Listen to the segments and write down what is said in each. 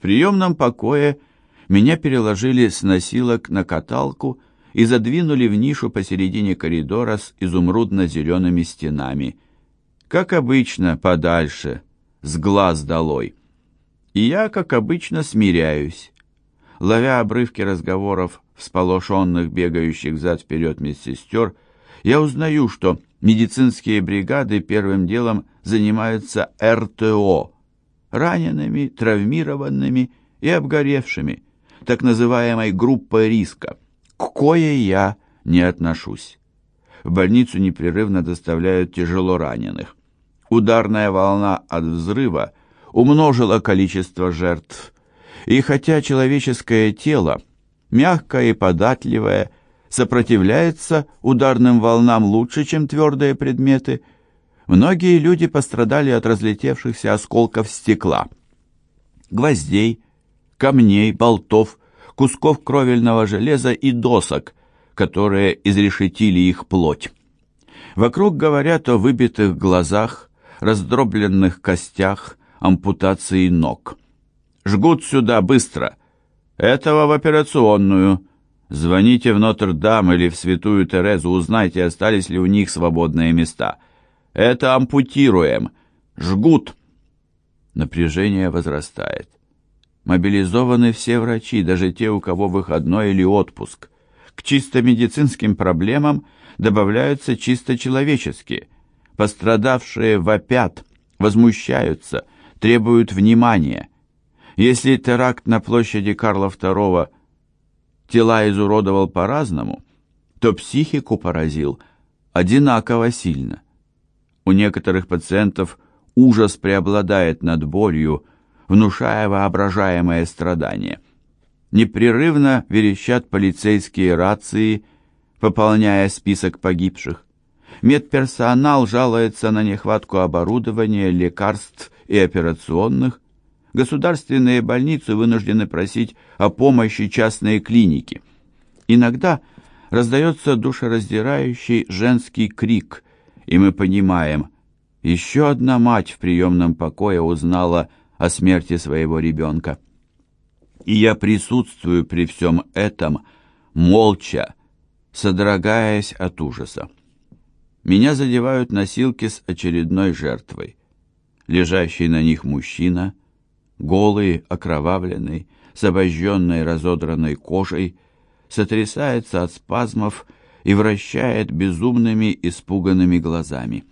В приемном покое меня переложили с носилок на каталку и задвинули в нишу посередине коридора с изумрудно-зелеными стенами. Как обычно, подальше, с глаз долой. И я, как обычно, смиряюсь. Ловя обрывки разговоров всполошенных, бегающих взад-вперед медсестер, я узнаю, что медицинские бригады первым делом занимаются РТО – ранеными, травмированными и обгоревшими, так называемой группой риска, к кое я не отношусь. В больницу непрерывно доставляют тяжело раненых. Ударная волна от взрыва умножила количество жертв. И хотя человеческое тело, мягкое и податливое, сопротивляется ударным волнам лучше, чем твердые предметы, многие люди пострадали от разлетевшихся осколков стекла, гвоздей, камней, болтов, кусков кровельного железа и досок, которые изрешетили их плоть. Вокруг говорят о выбитых глазах, раздробленных костях, ампутации ног. «Жгут сюда, быстро!» «Этого в операционную!» Звоните в Нотр-Дам или в Святую Терезу, узнайте, остались ли у них свободные места. Это ампутируем. Жгут. Напряжение возрастает. Мобилизованы все врачи, даже те, у кого выходной или отпуск. К чисто медицинским проблемам добавляются чисто человеческие. Пострадавшие вопят, возмущаются, требуют внимания. Если теракт на площади Карла II – тела изуродовал по-разному, то психику поразил одинаково сильно. У некоторых пациентов ужас преобладает над болью, внушая воображаемое страдание. Непрерывно верещат полицейские рации, пополняя список погибших. Медперсонал жалуется на нехватку оборудования, лекарств и операционных, Государственные больницы вынуждены просить о помощи частные клиники. Иногда раздается душераздирающий женский крик, и мы понимаем, еще одна мать в приемном покое узнала о смерти своего ребенка. И я присутствую при всем этом, молча, содрогаясь от ужаса. Меня задевают носилки с очередной жертвой. Лежащий на них мужчина голый, окровавленный, с обожженной разодранной кожей, сотрясается от спазмов и вращает безумными испуганными глазами.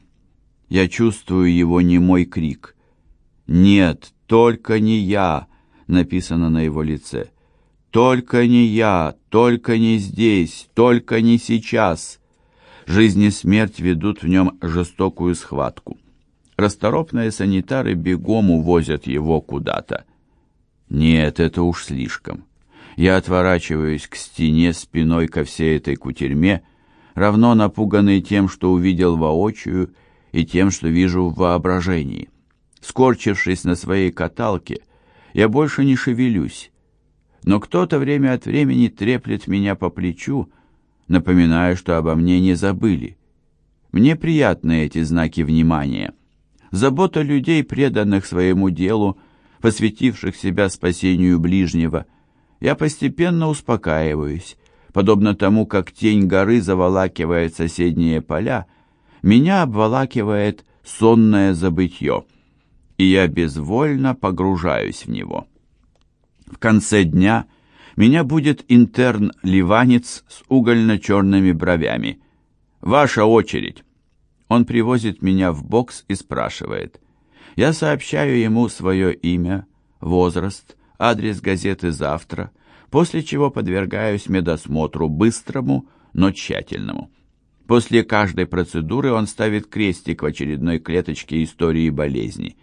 Я чувствую его немой крик. «Нет, только не я!» написано на его лице. «Только не я, только не здесь, только не сейчас!» Жизнь и смерть ведут в нем жестокую схватку. Расторопные санитары бегом увозят его куда-то. Нет, это уж слишком. Я отворачиваюсь к стене спиной ко всей этой кутерьме, равно напуганный тем, что увидел воочию, и тем, что вижу в воображении. Скорчившись на своей каталке, я больше не шевелюсь, но кто-то время от времени треплет меня по плечу, напоминая, что обо мне не забыли. Мне приятны эти знаки внимания забота людей, преданных своему делу, посвятивших себя спасению ближнего. Я постепенно успокаиваюсь. Подобно тому, как тень горы заволакивает соседние поля, меня обволакивает сонное забытье, и я безвольно погружаюсь в него. В конце дня меня будет интерн-ливанец с угольно-черными бровями. «Ваша очередь!» Он привозит меня в бокс и спрашивает. Я сообщаю ему свое имя, возраст, адрес газеты «Завтра», после чего подвергаюсь медосмотру быстрому, но тщательному. После каждой процедуры он ставит крестик в очередной клеточке истории болезни.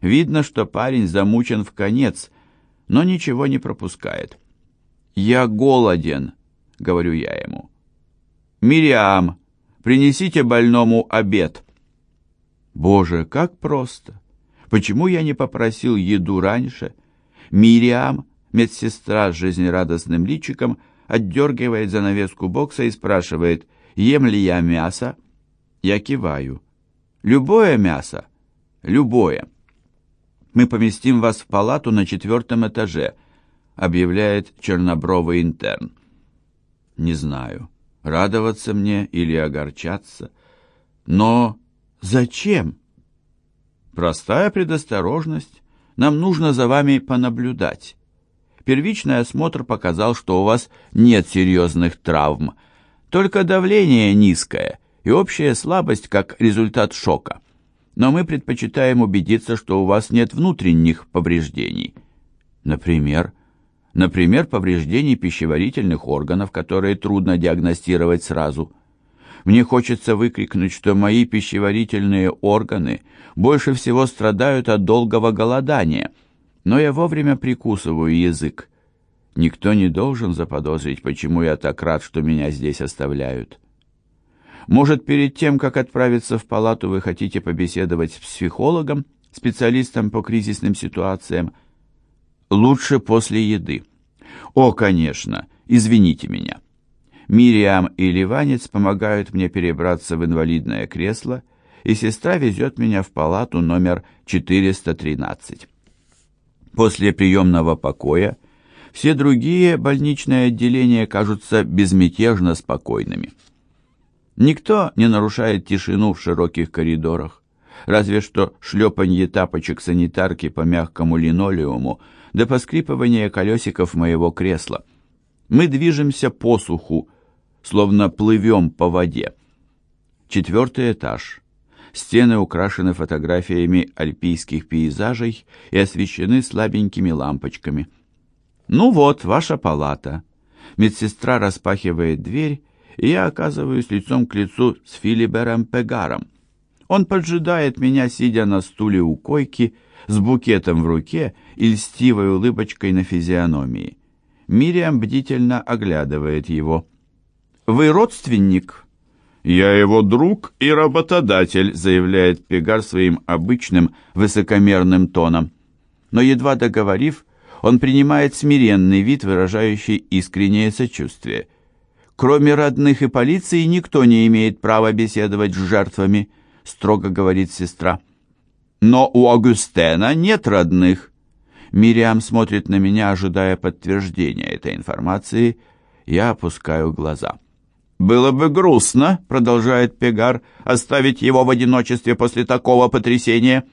Видно, что парень замучен в конец, но ничего не пропускает. «Я голоден», — говорю я ему. «Мириам», Принесите больному обед. Боже, как просто! Почему я не попросил еду раньше? Мириам, медсестра с жизнерадостным личиком, отдергивает занавеску бокса и спрашивает, ем ли я мясо? Я киваю. Любое мясо? Любое. Мы поместим вас в палату на четвертом этаже», — объявляет чернобровый интерн. Не знаю, радоваться мне или огорчаться. Но зачем? Простая предосторожность. Нам нужно за вами понаблюдать. Первичный осмотр показал, что у вас нет серьезных травм, только давление низкое и общая слабость как результат шока. Но мы предпочитаем убедиться, что у вас нет внутренних повреждений. Например, например, повреждений пищеварительных органов, которые трудно диагностировать сразу. Мне хочется выкрикнуть, что мои пищеварительные органы больше всего страдают от долгого голодания, но я вовремя прикусываю язык. Никто не должен заподозрить, почему я так рад, что меня здесь оставляют. Может, перед тем, как отправиться в палату, вы хотите побеседовать с психологом, специалистом по кризисным ситуациям? Лучше после еды. О, конечно, извините меня. Мириам и Ливанец помогают мне перебраться в инвалидное кресло, и сестра везет меня в палату номер 413. После приемного покоя все другие больничные отделения кажутся безмятежно спокойными. Никто не нарушает тишину в широких коридорах, разве что шлепанье тапочек санитарки по мягкому линолеуму до поскрипывания колесиков моего кресла. Мы движемся по суху, словно плывем по воде. Четвертый этаж. Стены украшены фотографиями альпийских пейзажей и освещены слабенькими лампочками – «Ну вот, ваша палата». Медсестра распахивает дверь, и я оказываюсь лицом к лицу с Филибером Пегаром. Он поджидает меня, сидя на стуле у койки, с букетом в руке и льстивой улыбочкой на физиономии. Мириам бдительно оглядывает его. «Вы родственник?» «Я его друг и работодатель», — заявляет Пегар своим обычным высокомерным тоном. Но едва договорив, он принимает смиренный вид, выражающий искреннее сочувствие. «Кроме родных и полиции никто не имеет права беседовать с жертвами», — строго говорит сестра. «Но у Агустена нет родных». Мириам смотрит на меня, ожидая подтверждения этой информации. Я опускаю глаза. «Было бы грустно», — продолжает Пегар, — «оставить его в одиночестве после такого потрясения».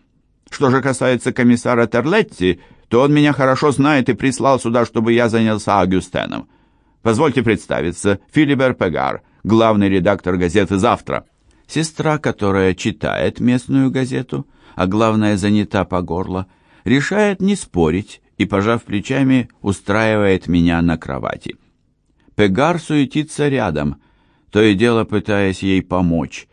Что же касается комиссара Терлетти, то он меня хорошо знает и прислал сюда, чтобы я занялся Агюстеном. Позвольте представиться, Филибер Пегар, главный редактор газеты «Завтра». Сестра, которая читает местную газету, а главное занята по горло, решает не спорить и, пожав плечами, устраивает меня на кровати. Пегар суетится рядом, то и дело пытаясь ей помочь,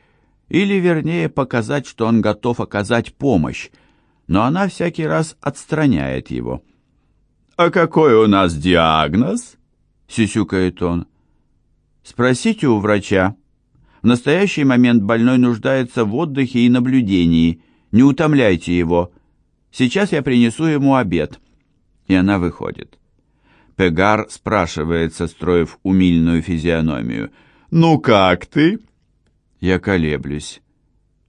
или, вернее, показать, что он готов оказать помощь, но она всякий раз отстраняет его. «А какой у нас диагноз?» — сюсюкает он. «Спросите у врача. В настоящий момент больной нуждается в отдыхе и наблюдении. Не утомляйте его. Сейчас я принесу ему обед». И она выходит. Пегар спрашивает, состроив умильную физиономию. «Ну как ты?» Я колеблюсь.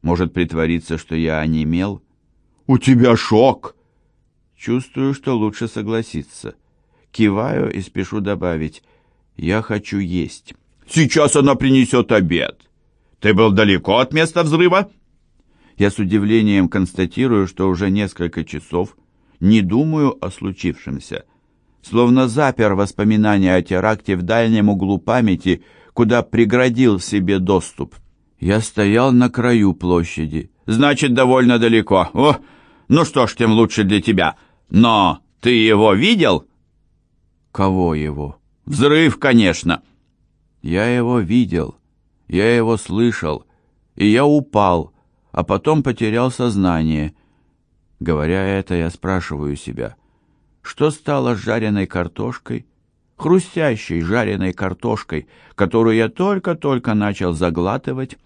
Может притвориться, что я онемел? «У тебя шок!» Чувствую, что лучше согласиться. Киваю и спешу добавить. «Я хочу есть». «Сейчас она принесет обед. Ты был далеко от места взрыва?» Я с удивлением констатирую, что уже несколько часов не думаю о случившемся. Словно запер воспоминания о теракте в дальнем углу памяти, куда преградил себе доступ. Я стоял на краю площади. «Значит, довольно далеко. О, ну что ж, тем лучше для тебя. Но ты его видел?» «Кого его?» «Взрыв, конечно». «Я его видел. Я его слышал. И я упал, а потом потерял сознание». Говоря это, я спрашиваю себя, что стало с жареной картошкой, хрустящей жареной картошкой, которую я только-только начал заглатывать,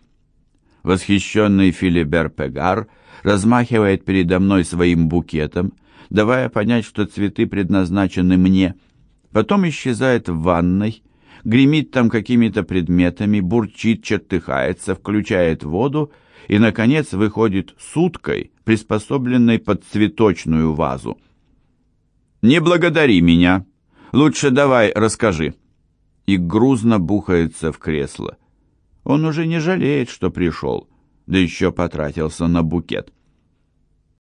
Восхищенный Филибер Пегар размахивает передо мной своим букетом, давая понять, что цветы предназначены мне. Потом исчезает в ванной, гремит там какими-то предметами, бурчит, чертыхается, включает воду и, наконец, выходит с уткой, приспособленной под цветочную вазу. «Не благодари меня. Лучше давай расскажи». И грузно бухается в кресло. Он уже не жалеет, что пришел, да еще потратился на букет.